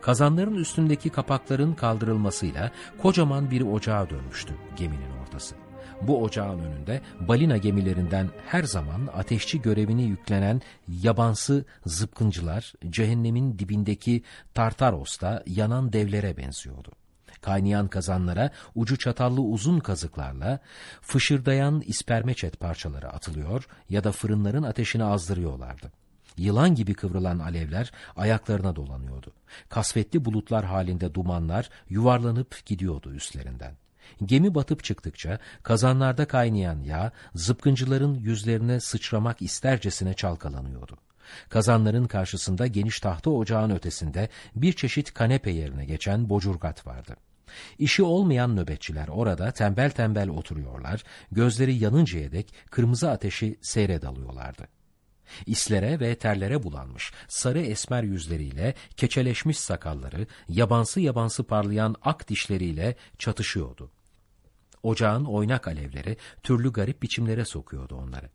Kazanların üstündeki kapakların kaldırılmasıyla kocaman bir ocağa dönmüştü geminin ortası. Bu ocağın önünde balina gemilerinden her zaman ateşçi görevini yüklenen yabansı zıpkıncılar cehennemin dibindeki Tartaros'ta yanan devlere benziyordu. Kaynayan kazanlara ucu çatallı uzun kazıklarla fışırdayan ispermeçet parçaları atılıyor ya da fırınların ateşini azdırıyorlardı. Yılan gibi kıvrılan alevler ayaklarına dolanıyordu. Kasvetli bulutlar halinde dumanlar yuvarlanıp gidiyordu üstlerinden. Gemi batıp çıktıkça kazanlarda kaynayan yağ zıpkıncıların yüzlerine sıçramak istercesine çalkalanıyordu. Kazanların karşısında geniş tahta ocağın ötesinde bir çeşit kanepe yerine geçen bocurgat vardı. İşi olmayan nöbetçiler orada tembel tembel oturuyorlar, gözleri yanıncaya dek kırmızı ateşi seyredalıyorlardı. İslere ve terlere bulanmış, sarı esmer yüzleriyle, keçeleşmiş sakalları, yabansı yabansı parlayan ak dişleriyle çatışıyordu. Ocağın oynak alevleri türlü garip biçimlere sokuyordu onları.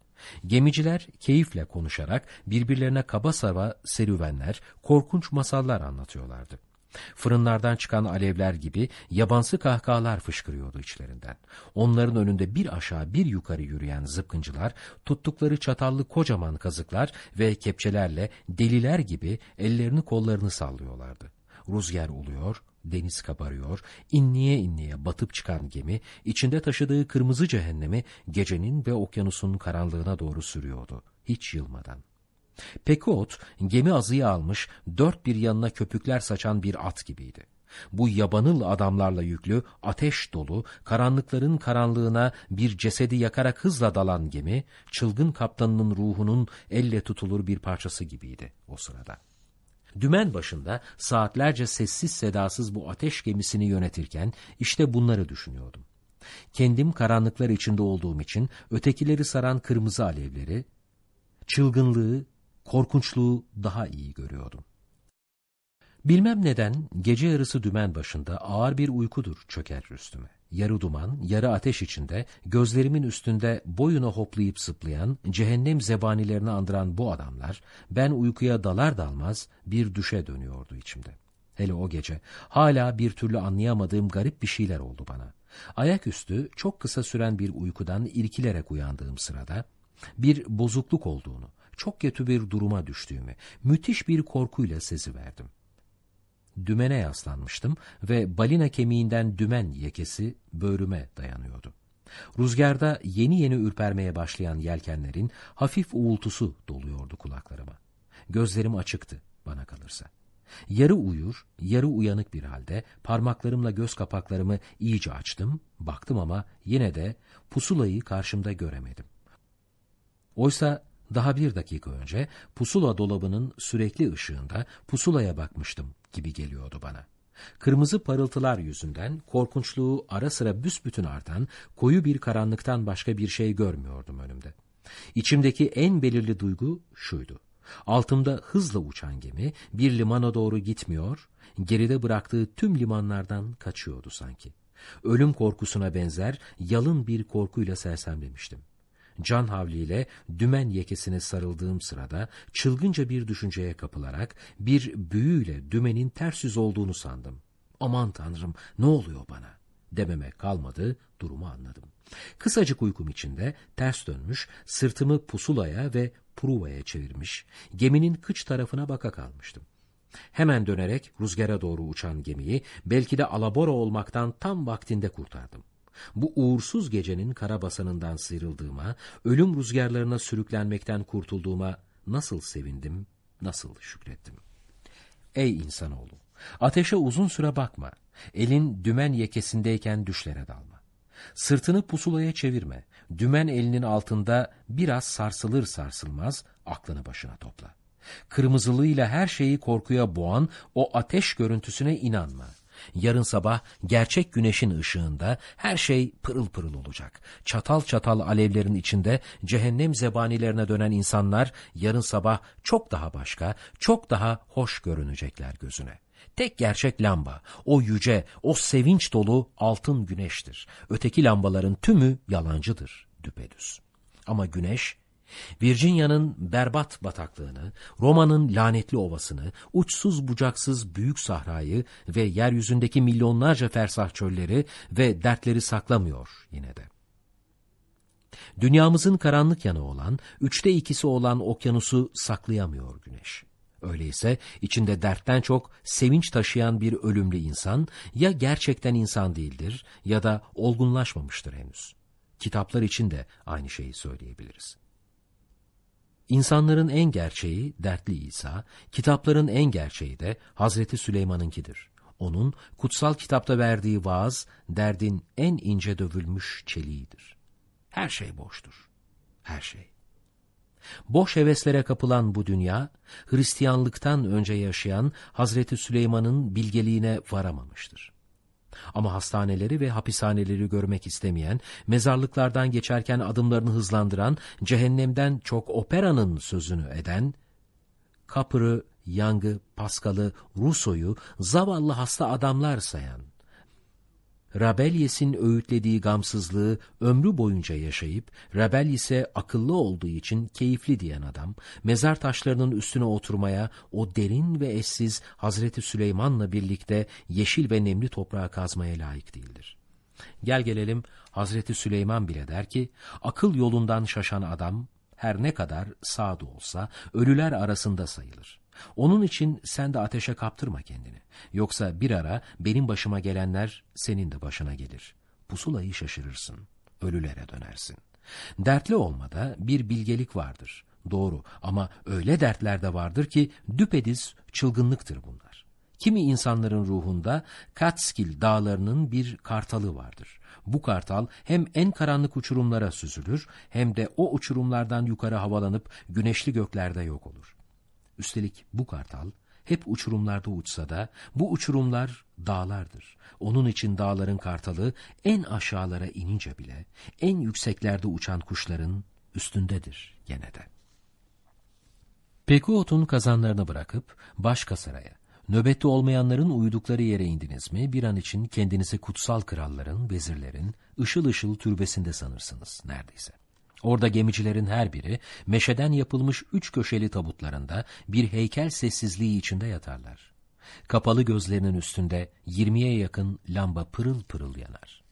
Gemiciler keyifle konuşarak birbirlerine kaba sava serüvenler, korkunç masallar anlatıyorlardı. Fırınlardan çıkan alevler gibi yabansı kahkahalar fışkırıyordu içlerinden. Onların önünde bir aşağı bir yukarı yürüyen zıpkıncılar tuttukları çatallı kocaman kazıklar ve kepçelerle deliler gibi ellerini kollarını sallıyorlardı. Rüzgar oluyor, deniz kabarıyor, inliye inliye batıp çıkan gemi, içinde taşıdığı kırmızı cehennemi gecenin ve okyanusun karanlığına doğru sürüyordu, hiç yılmadan. Pekot, gemi azıyı almış, dört bir yanına köpükler saçan bir at gibiydi. Bu yabanıl adamlarla yüklü, ateş dolu, karanlıkların karanlığına bir cesedi yakarak hızla dalan gemi, çılgın kaptanının ruhunun elle tutulur bir parçası gibiydi o sırada. Dümen başında saatlerce sessiz sedasız bu ateş gemisini yönetirken işte bunları düşünüyordum. Kendim karanlıklar içinde olduğum için ötekileri saran kırmızı alevleri, çılgınlığı, korkunçluğu daha iyi görüyordum. Bilmem neden gece yarısı dümen başında ağır bir uykudur çöker üstüme. Yarı duman, yarı ateş içinde gözlerimin üstünde boyuna hoplayıp zıplayan, cehennem zebanilerini andıran bu adamlar, ben uykuya dalar dalmaz bir düşe dönüyordu içimde. Hele o gece hala bir türlü anlayamadığım garip bir şeyler oldu bana. Ayaküstü çok kısa süren bir uykudan irkilerek uyandığım sırada bir bozukluk olduğunu, çok kötü bir duruma düştüğümü, müthiş bir korkuyla seziverdim. Dümene yaslanmıştım ve balina kemiğinden dümen yekesi böğrüme dayanıyordu. Rüzgarda yeni yeni ürpermeye başlayan yelkenlerin hafif uğultusu doluyordu kulaklarıma. Gözlerim açıktı bana kalırsa. Yarı uyur, yarı uyanık bir halde parmaklarımla göz kapaklarımı iyice açtım, baktım ama yine de pusulayı karşımda göremedim. Oysa daha bir dakika önce pusula dolabının sürekli ışığında pusulaya bakmıştım gibi geliyordu bana. Kırmızı parıltılar yüzünden korkunçluğu ara sıra büsbütün artan koyu bir karanlıktan başka bir şey görmüyordum önümde. İçimdeki en belirli duygu şuydu. Altımda hızla uçan gemi bir limana doğru gitmiyor, geride bıraktığı tüm limanlardan kaçıyordu sanki. Ölüm korkusuna benzer yalın bir korkuyla sersemlemiştim can havliyle dümen yekesine sarıldığım sırada çılgınca bir düşünceye kapılarak bir büyüyle dümenin ters yüz olduğunu sandım. Aman tanrım ne oluyor bana dememe kalmadı durumu anladım. Kısacık uykum içinde ters dönmüş sırtımı pusulaya ve pruvaya çevirmiş geminin kıç tarafına baka kalmıştım. Hemen dönerek rüzgara doğru uçan gemiyi belki de alabora olmaktan tam vaktinde kurtardım. Bu uğursuz gecenin karabasanından sıyrıldığıma, ölüm rüzgarlarına sürüklenmekten kurtulduğuma nasıl sevindim, nasıl şükrettim. Ey insanoğlu! Ateşe uzun süre bakma. Elin dümen yekesindeyken düşlere dalma. Sırtını pusulaya çevirme. Dümen elinin altında biraz sarsılır sarsılmaz aklını başına topla. Kırmızılığıyla her şeyi korkuya boğan o ateş görüntüsüne inanma. Yarın sabah gerçek güneşin ışığında her şey pırıl pırıl olacak. Çatal çatal alevlerin içinde cehennem zebanilerine dönen insanlar yarın sabah çok daha başka, çok daha hoş görünecekler gözüne. Tek gerçek lamba, o yüce, o sevinç dolu altın güneştir. Öteki lambaların tümü yalancıdır, düpedüz. Ama güneş Virginia'nın berbat bataklığını, Roma'nın lanetli ovasını, uçsuz bucaksız büyük sahrayı ve yeryüzündeki milyonlarca fersah çölleri ve dertleri saklamıyor yine de. Dünyamızın karanlık yanı olan, üçte ikisi olan okyanusu saklayamıyor güneş. Öyleyse içinde dertten çok sevinç taşıyan bir ölümlü insan ya gerçekten insan değildir ya da olgunlaşmamıştır henüz. Kitaplar için de aynı şeyi söyleyebiliriz. İnsanların en gerçeği dertli İsa, kitapların en gerçeği de Hazreti Süleyman'ınkidir. Onun kutsal kitapta verdiği vaaz, derdin en ince dövülmüş çeliğidir. Her şey boştur. Her şey. Boş heveslere kapılan bu dünya, Hristiyanlıktan önce yaşayan Hazreti Süleyman'ın bilgeliğine varamamıştır. Ama hastaneleri ve hapishaneleri görmek istemeyen, mezarlıklardan geçerken adımlarını hızlandıran, cehennemden çok operanın sözünü eden, Kapır'ı, Young'ı, Pascal'ı, Rousseau'yu zavallı hasta adamlar sayan, Rabelyes'in öğütlediği gamsızlığı ömrü boyunca yaşayıp, Rabelyes'e akıllı olduğu için keyifli diyen adam, mezar taşlarının üstüne oturmaya o derin ve eşsiz Hazreti Süleyman'la birlikte yeşil ve nemli toprağa kazmaya layık değildir. Gel gelelim Hazreti Süleyman bile der ki, akıl yolundan şaşan adam, her ne kadar sağda olsa ölüler arasında sayılır. Onun için sen de ateşe kaptırma kendini. Yoksa bir ara benim başıma gelenler senin de başına gelir. Pusulayı şaşırırsın, ölülere dönersin. Dertli olmada bir bilgelik vardır. Doğru ama öyle dertler de vardır ki düpediz çılgınlıktır bunlar. Kimi insanların ruhunda Katskil dağlarının bir kartalı vardır. Bu kartal hem en karanlık uçurumlara süzülür hem de o uçurumlardan yukarı havalanıp güneşli göklerde yok olur. Üstelik bu kartal hep uçurumlarda uçsa da bu uçurumlar dağlardır. Onun için dağların kartalı en aşağılara inince bile en yükseklerde uçan kuşların üstündedir gene de. Pekuot'un kazanlarını bırakıp başka saraya, nöbette olmayanların uyudukları yere indiniz mi bir an için kendinizi kutsal kralların, vezirlerin, ışıl ışıl türbesinde sanırsınız neredeyse. Orada gemicilerin her biri meşeden yapılmış üç köşeli tabutlarında bir heykel sessizliği içinde yatarlar. Kapalı gözlerinin üstünde yirmiye yakın lamba pırıl pırıl yanar.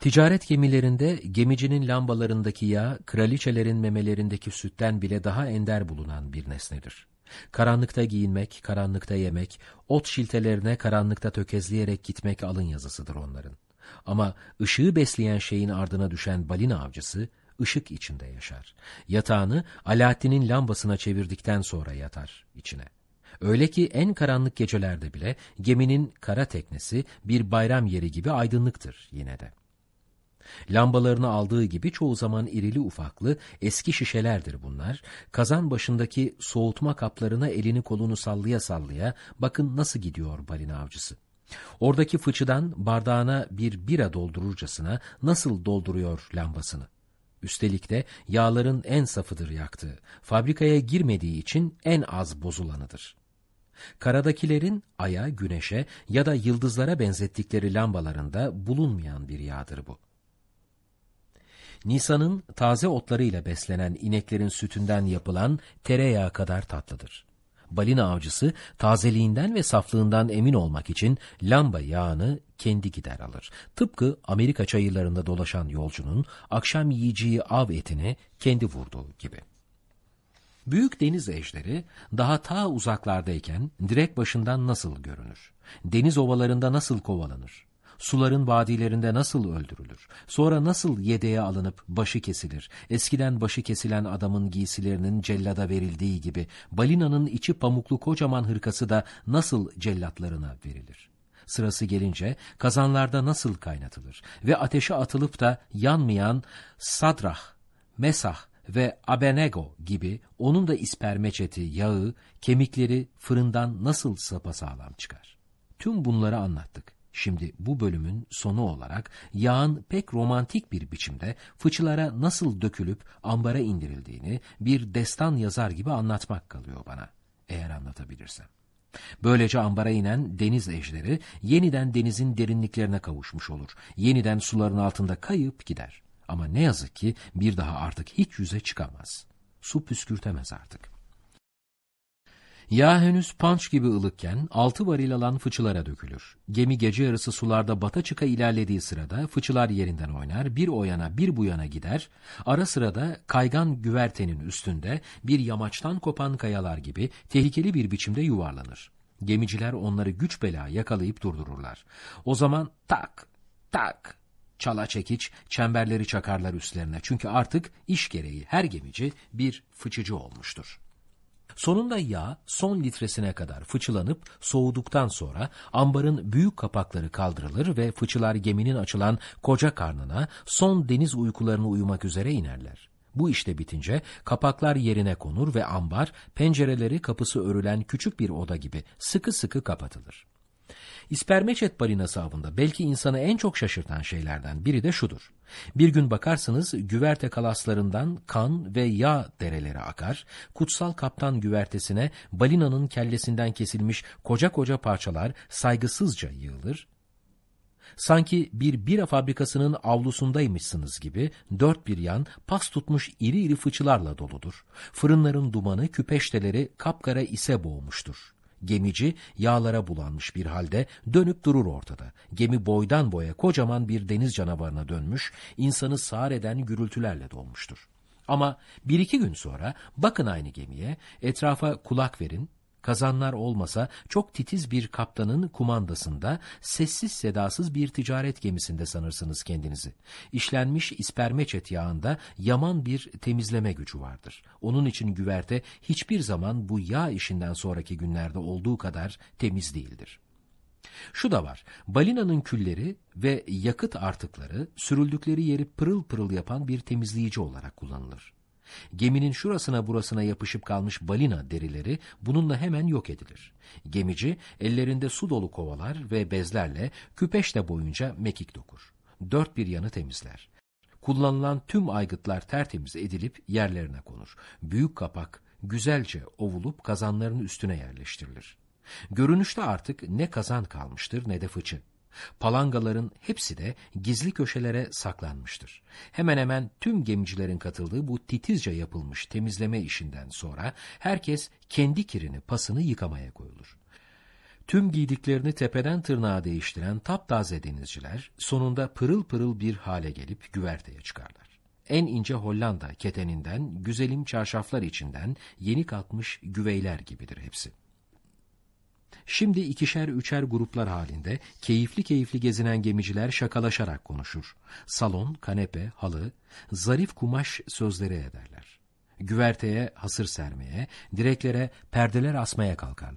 Ticaret gemilerinde gemicinin lambalarındaki yağ, kraliçelerin memelerindeki sütten bile daha ender bulunan bir nesnedir. Karanlıkta giyinmek, karanlıkta yemek, ot şiltelerine karanlıkta tökezleyerek gitmek alın yazısıdır onların. Ama ışığı besleyen şeyin ardına düşen balina avcısı ışık içinde yaşar. Yatağını Alaaddin'in lambasına çevirdikten sonra yatar içine. Öyle ki en karanlık gecelerde bile geminin kara teknesi bir bayram yeri gibi aydınlıktır yine de. Lambalarını aldığı gibi çoğu zaman irili ufaklı eski şişelerdir bunlar. Kazan başındaki soğutma kaplarına elini kolunu sallaya sallaya bakın nasıl gidiyor balina avcısı. Oradaki fıçıdan bardağına bir bira doldururcasına nasıl dolduruyor lambasını. Üstelik de yağların en safıdır yaktığı, fabrikaya girmediği için en az bozulanıdır. Karadakilerin aya, güneşe ya da yıldızlara benzettikleri lambalarında bulunmayan bir yağdır bu. Nisan'ın taze otlarıyla beslenen ineklerin sütünden yapılan tereyağı kadar tatlıdır balina avcısı tazeliğinden ve saflığından emin olmak için lamba yağını kendi gider alır. Tıpkı Amerika çayırlarında dolaşan yolcunun akşam yiyeceği av etini kendi vurduğu gibi. Büyük deniz ejderi daha ta uzaklardayken direk başından nasıl görünür? Deniz ovalarında nasıl kovalanır? Suların vadilerinde nasıl öldürülür, sonra nasıl yedeğe alınıp başı kesilir, eskiden başı kesilen adamın giysilerinin cellada verildiği gibi balinanın içi pamuklu kocaman hırkası da nasıl cellatlarına verilir. Sırası gelince kazanlarda nasıl kaynatılır ve ateşe atılıp da yanmayan sadrah, mesah ve abenego gibi onun da ispermeçeti, yağı, kemikleri fırından nasıl sapasağlam çıkar. Tüm bunları anlattık. Şimdi bu bölümün sonu olarak yağın pek romantik bir biçimde fıçılara nasıl dökülüp ambara indirildiğini bir destan yazar gibi anlatmak kalıyor bana, eğer anlatabilirsem. Böylece ambara inen deniz ejderi yeniden denizin derinliklerine kavuşmuş olur. Yeniden suların altında kayıp gider. Ama ne yazık ki bir daha artık hiç yüze çıkamaz. Su püskürtemez artık. Yağ henüz panç gibi ılıkken altı varil alan fıçılara dökülür. Gemi gece yarısı sularda bata çıka ilerlediği sırada fıçılar yerinden oynar, bir o yana bir bu yana gider, ara sırada kaygan güvertenin üstünde bir yamaçtan kopan kayalar gibi tehlikeli bir biçimde yuvarlanır. Gemiciler onları güç bela yakalayıp durdururlar. O zaman tak, tak, çala çekiç, çemberleri çakarlar üstlerine. Çünkü artık iş gereği her gemici bir fıçıcı olmuştur. Sonunda yağ son litresine kadar fıçılanıp soğuduktan sonra ambarın büyük kapakları kaldırılır ve fıçılar geminin açılan koca karnına son deniz uykularını uyumak üzere inerler. Bu işte bitince kapaklar yerine konur ve ambar pencereleri kapısı örülen küçük bir oda gibi sıkı sıkı kapatılır. İspermeçet balinası avında belki insanı en çok şaşırtan şeylerden biri de şudur. Bir gün bakarsınız güverte kalaslarından kan ve yağ dereleri akar, kutsal kaptan güvertesine balinanın kellesinden kesilmiş koca koca parçalar saygısızca yığılır, Sanki bir bira fabrikasının avlusundaymışsınız gibi dört bir yan pas tutmuş iri iri fıçılarla doludur. Fırınların dumanı küpeşteleri kapkara ise boğmuştur. Gemici yağlara bulanmış bir halde dönüp durur ortada. Gemi boydan boya kocaman bir deniz canavarına dönmüş, insanı sağır eden gürültülerle dolmuştur. Ama bir iki gün sonra bakın aynı gemiye, etrafa kulak verin, Kazanlar olmasa çok titiz bir kaptanın kumandasında sessiz sedasız bir ticaret gemisinde sanırsınız kendinizi. İşlenmiş ispermeçet yağında yaman bir temizleme gücü vardır. Onun için güverte hiçbir zaman bu yağ işinden sonraki günlerde olduğu kadar temiz değildir. Şu da var, balinanın külleri ve yakıt artıkları sürüldükleri yeri pırıl pırıl yapan bir temizleyici olarak kullanılır. Geminin şurasına burasına yapışıp kalmış balina derileri bununla hemen yok edilir. Gemici ellerinde su dolu kovalar ve bezlerle küpeşte boyunca mekik dokur. Dört bir yanı temizler. Kullanılan tüm aygıtlar tertemiz edilip yerlerine konur. Büyük kapak güzelce ovulup kazanların üstüne yerleştirilir. Görünüşte artık ne kazan kalmıştır ne de fıçı. Palangaların hepsi de gizli köşelere saklanmıştır. Hemen hemen tüm gemicilerin katıldığı bu titizce yapılmış temizleme işinden sonra herkes kendi kirini, pasını yıkamaya koyulur. Tüm giydiklerini tepeden tırnağa değiştiren taptaze denizciler sonunda pırıl pırıl bir hale gelip güverteye çıkarlar. En ince Hollanda keteninden, güzelim çarşaflar içinden yeni kalkmış güveyler gibidir hepsi. Şimdi ikişer üçer gruplar halinde keyifli keyifli gezinen gemiciler şakalaşarak konuşur. Salon, kanepe, halı, zarif kumaş sözleri ederler. Güverteye hasır sermeye, direklere perdeler asmaya kalkarlar.